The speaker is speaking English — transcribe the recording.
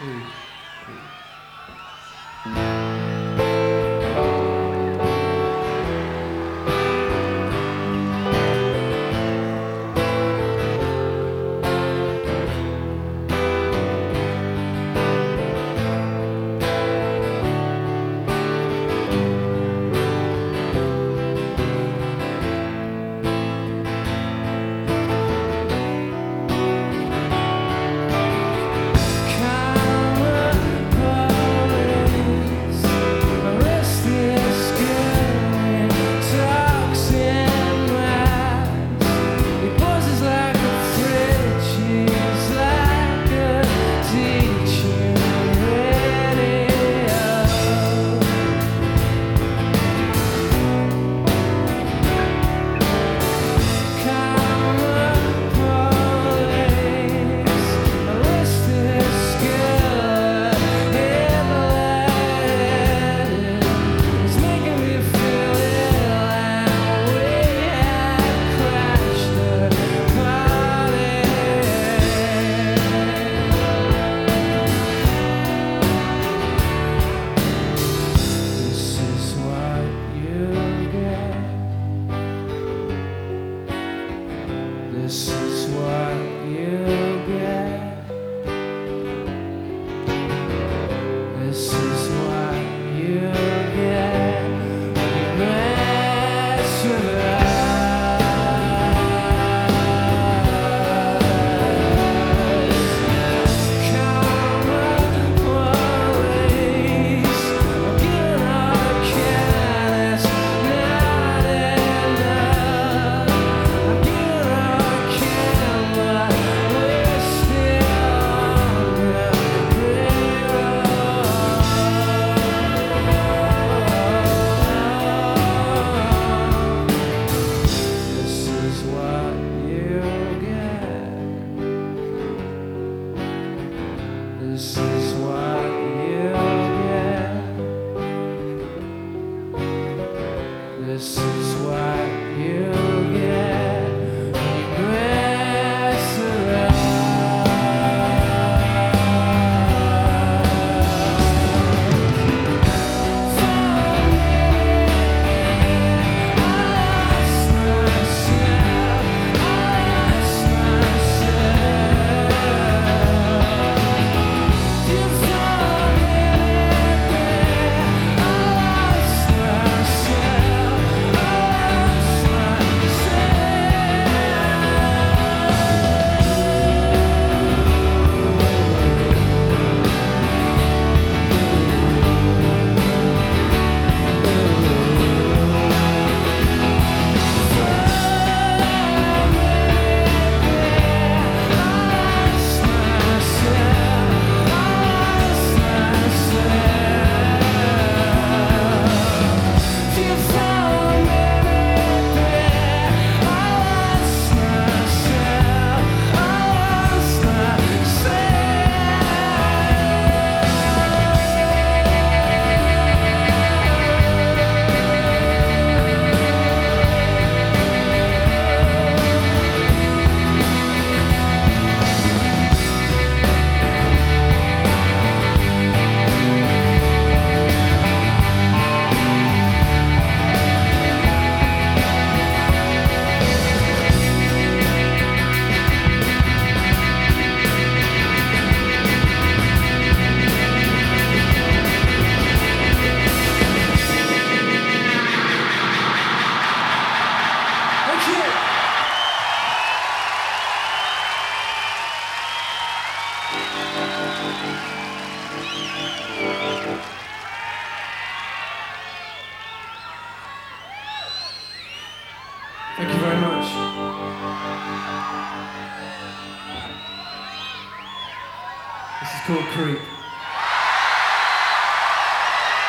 嗯嗯 Yes. Thank you very much. This is called Creep.